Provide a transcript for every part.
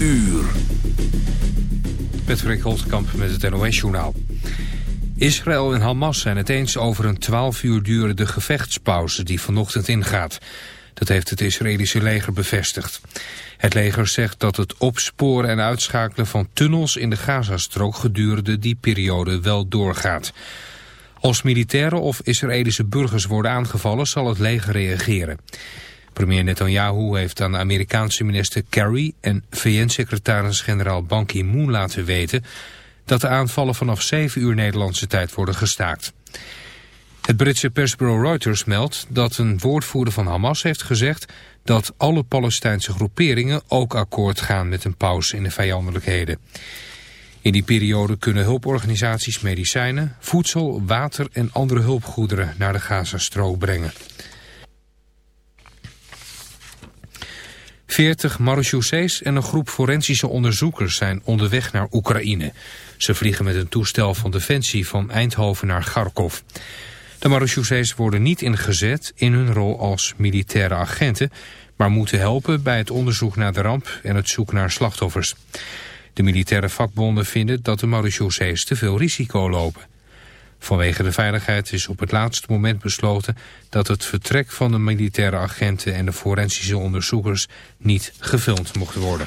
Uur. Patrick Holtkamp met het NOS-journaal. Israël en Hamas zijn het eens over een 12 uur durende gevechtspauze die vanochtend ingaat. Dat heeft het Israëlische leger bevestigd. Het leger zegt dat het opsporen en uitschakelen van tunnels in de Gazastrook gedurende die periode wel doorgaat. Als militairen of Israëlische burgers worden aangevallen zal het leger reageren. Premier Netanyahu heeft aan Amerikaanse minister Kerry en VN-secretaris-generaal Ban Ki-moon laten weten dat de aanvallen vanaf 7 uur Nederlandse tijd worden gestaakt. Het Britse persbureau Reuters meldt dat een woordvoerder van Hamas heeft gezegd dat alle Palestijnse groeperingen ook akkoord gaan met een pauze in de vijandelijkheden. In die periode kunnen hulporganisaties medicijnen, voedsel, water en andere hulpgoederen naar de Gazastrook brengen. 40 marechaussees en een groep forensische onderzoekers zijn onderweg naar Oekraïne. Ze vliegen met een toestel van Defensie van Eindhoven naar Kharkov. De marechaussees worden niet ingezet in hun rol als militaire agenten... maar moeten helpen bij het onderzoek naar de ramp en het zoeken naar slachtoffers. De militaire vakbonden vinden dat de marechaussees te veel risico lopen. Vanwege de veiligheid is op het laatste moment besloten dat het vertrek van de militaire agenten en de forensische onderzoekers niet gefilmd mocht worden.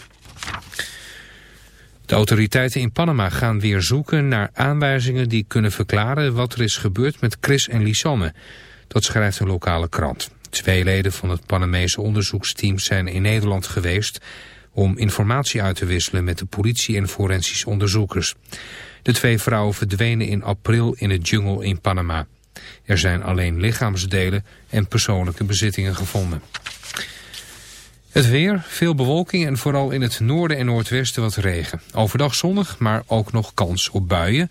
De autoriteiten in Panama gaan weer zoeken naar aanwijzingen die kunnen verklaren wat er is gebeurd met Chris en Lisanne. Dat schrijft een lokale krant. Twee leden van het Panamese onderzoeksteam zijn in Nederland geweest om informatie uit te wisselen met de politie en forensische onderzoekers. De twee vrouwen verdwenen in april in het jungle in Panama. Er zijn alleen lichaamsdelen en persoonlijke bezittingen gevonden. Het weer, veel bewolking en vooral in het noorden en noordwesten wat regen. Overdag zonnig, maar ook nog kans op buien.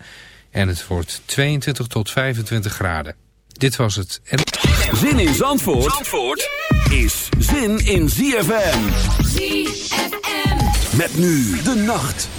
En het wordt 22 tot 25 graden. Dit was het. Zin in Zandvoort, Zandvoort is zin in ZFM. ZFM. Met nu de nacht.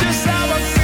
just how I feel.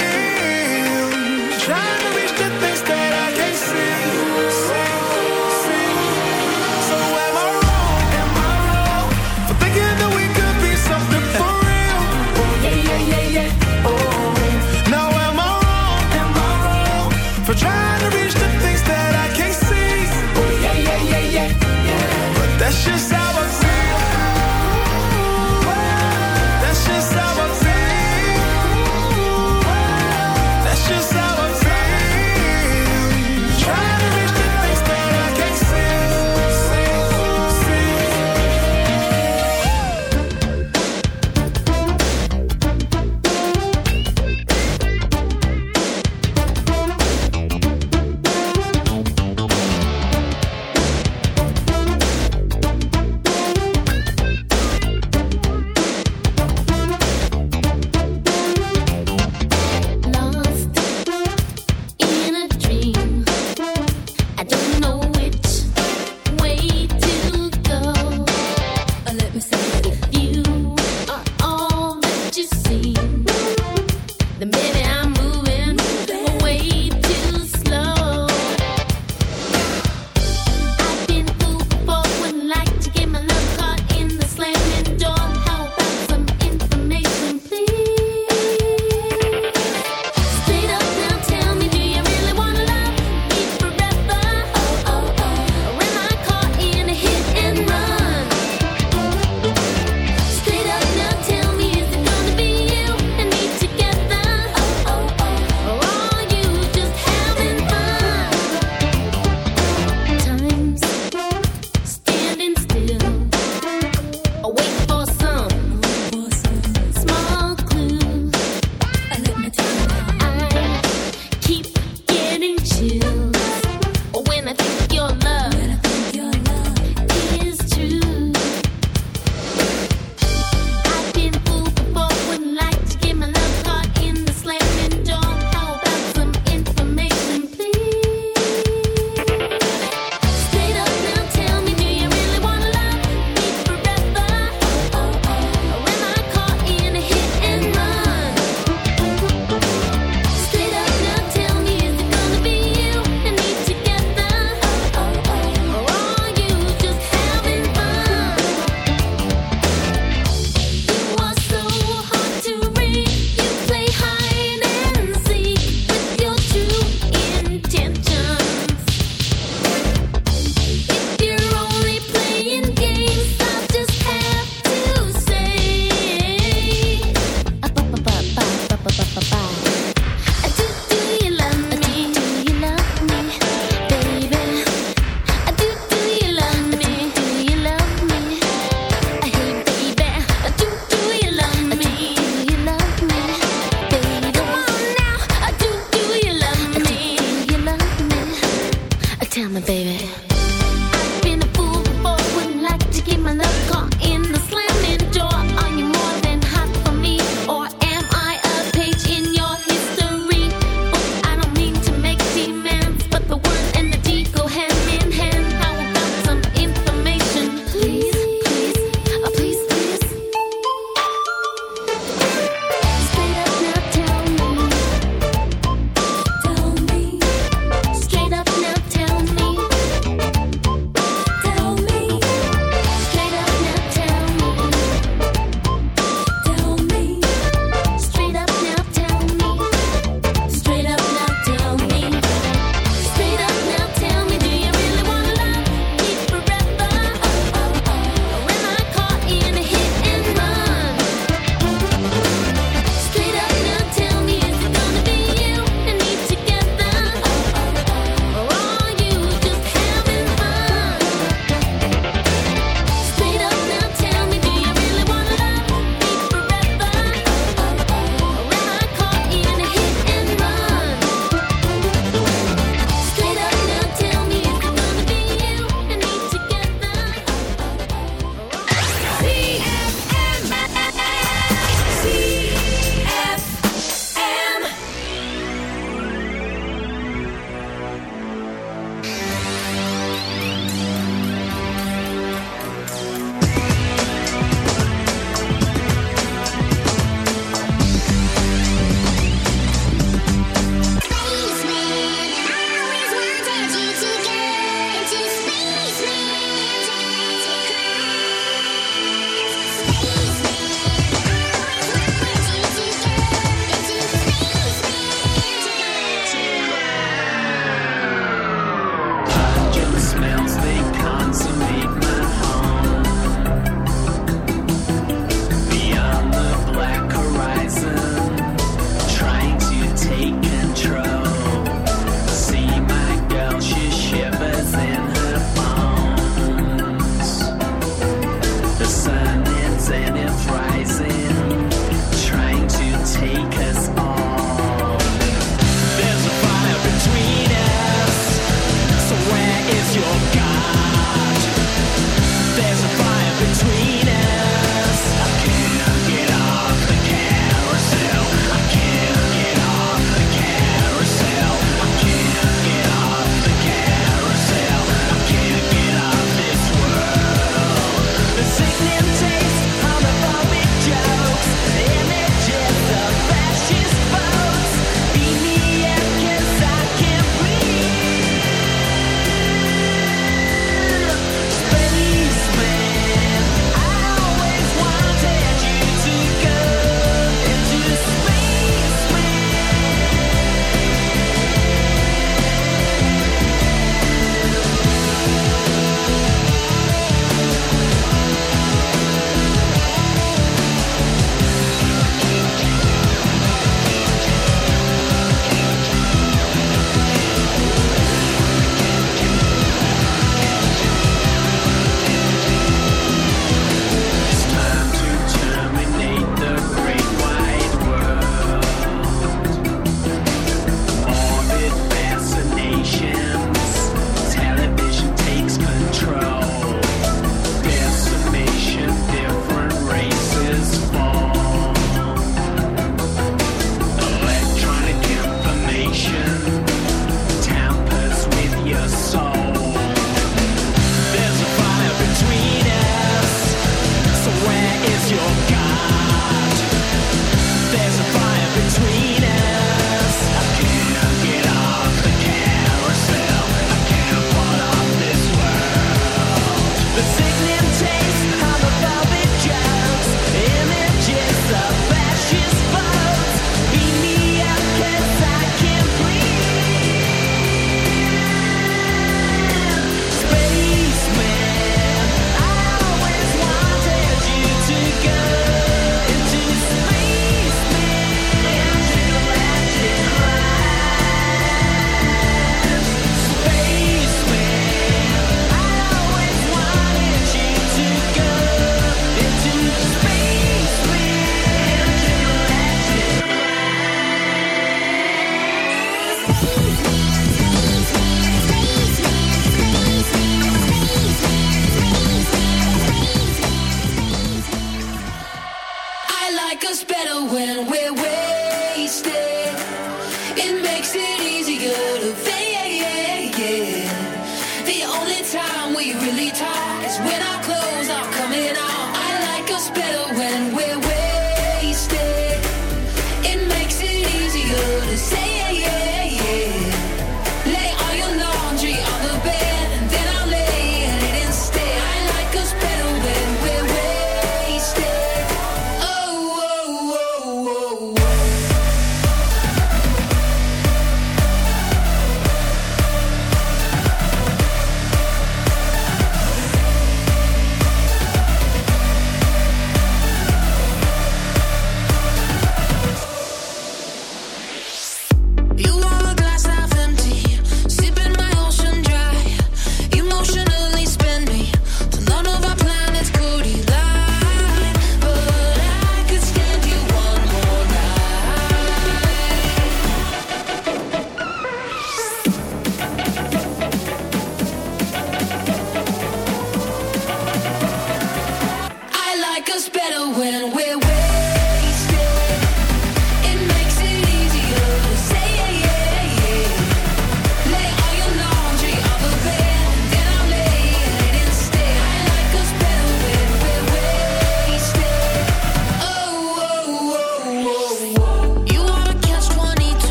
precious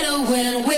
Zandvoort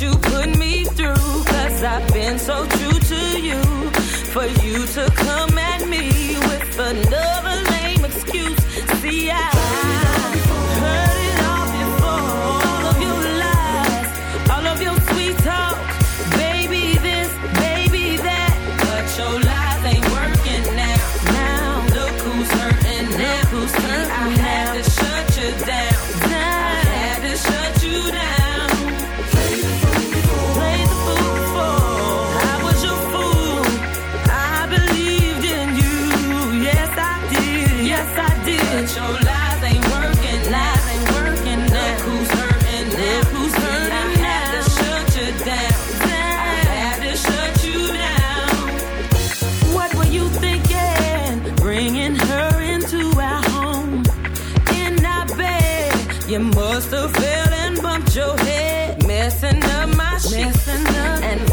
you put me through. Cause I've been so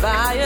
Fire.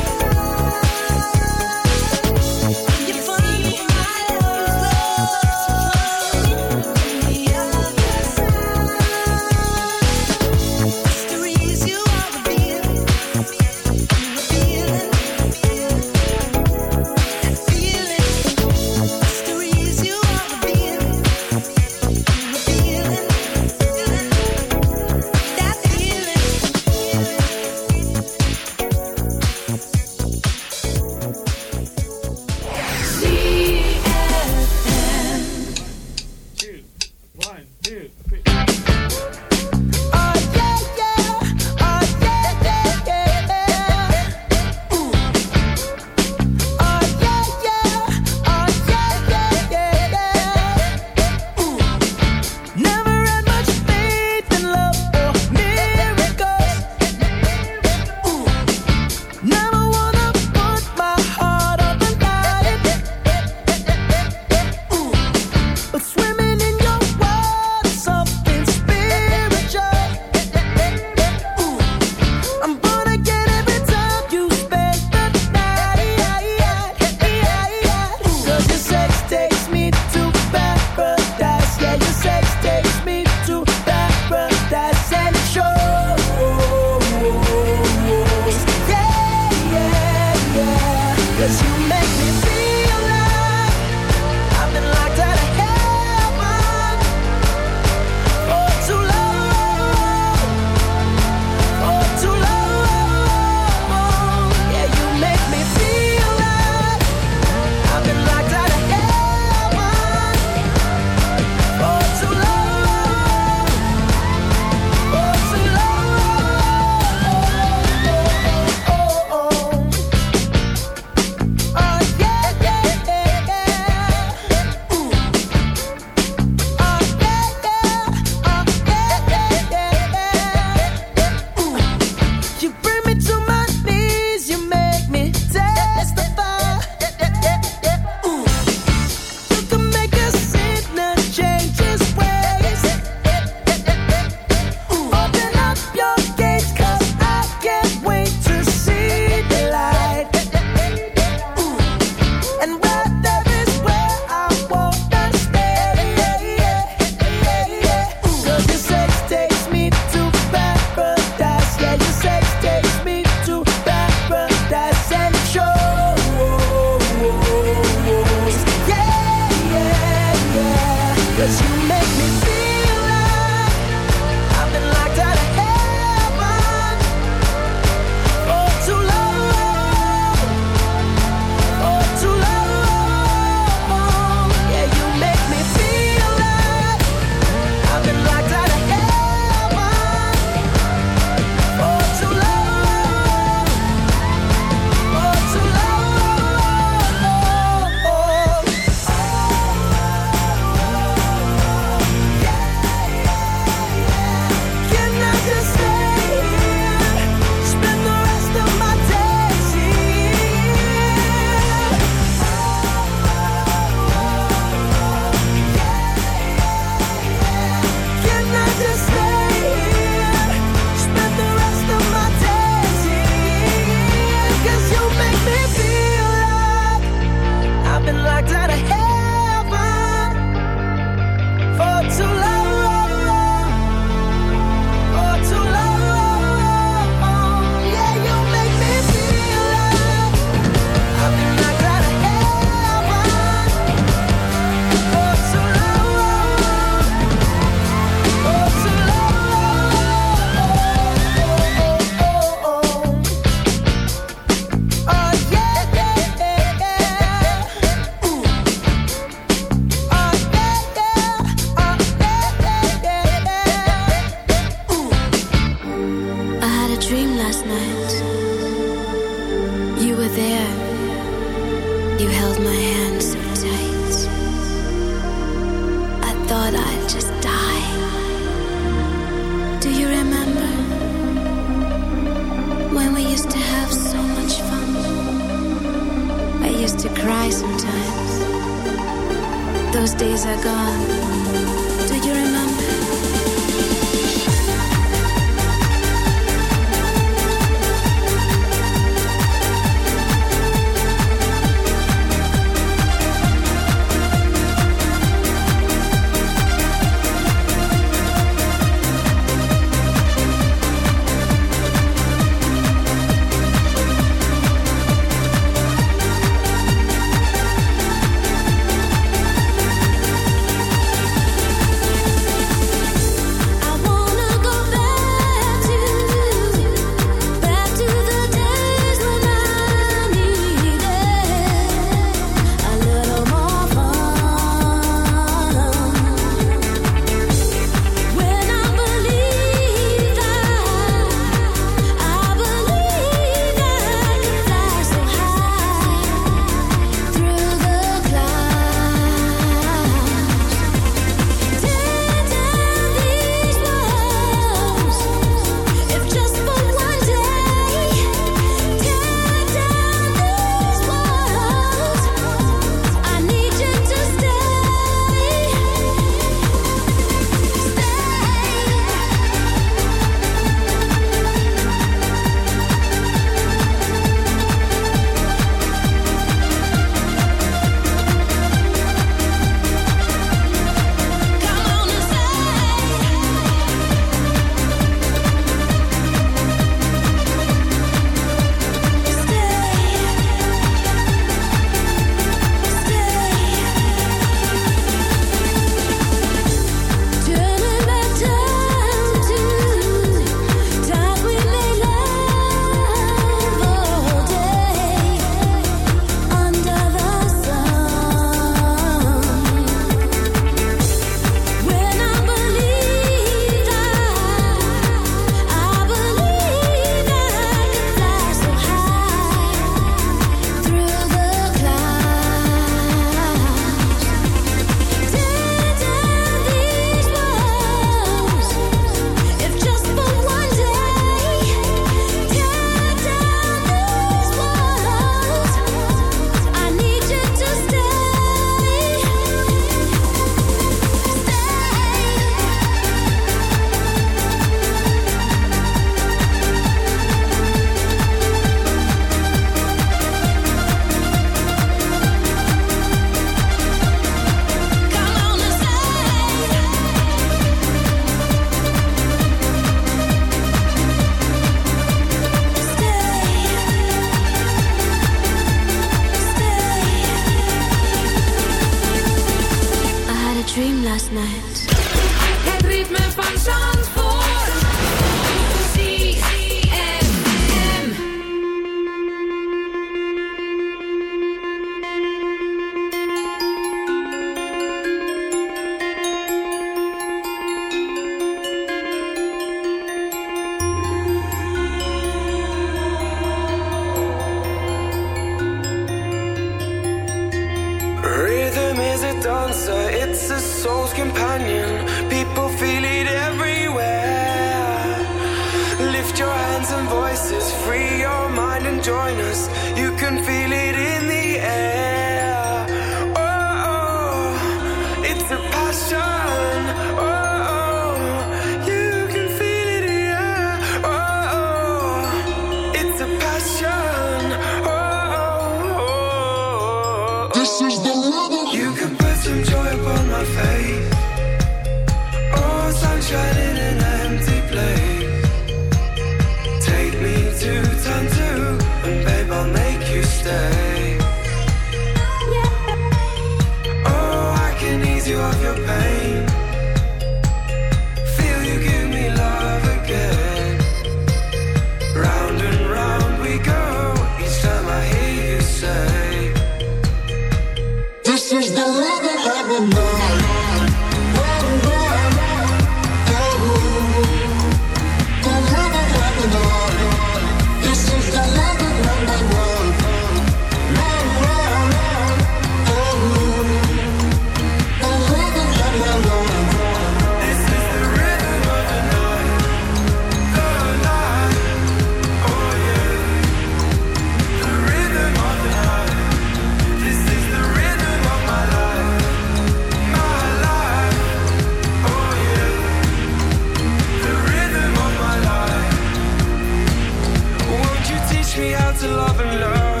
teach me how to love and learn.